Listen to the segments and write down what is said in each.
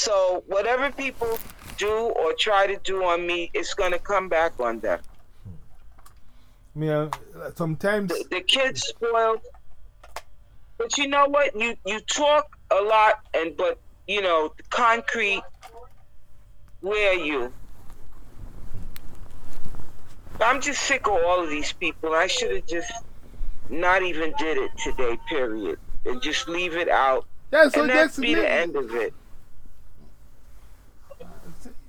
So whatever people do or try to do on me, it's going to come back on them. Yeah, sometimes. The, the kids spoiled. But you know what? You, you talk a lot, and but, you know, the concrete, where are you? I'm just sick of all of these people. I should have just not even did it today, period. And just leave it out. Yeah, so and that's be the end of it.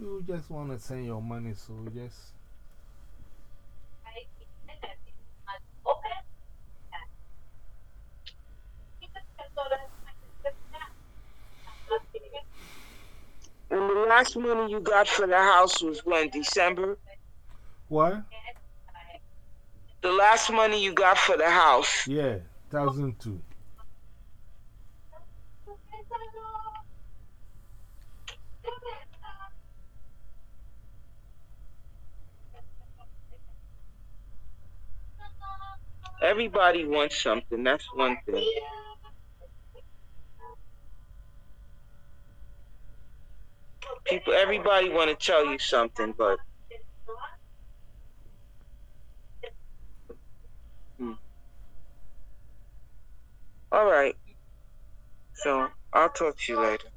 You just want to send your money, so just. And the last money you got for the house was when? December? What? The last money you got for the house. Yeah, 1002. Everybody wants something. That's one thing. People, everybody want to tell you something, but. Hmm. All right. So I'll talk to you later.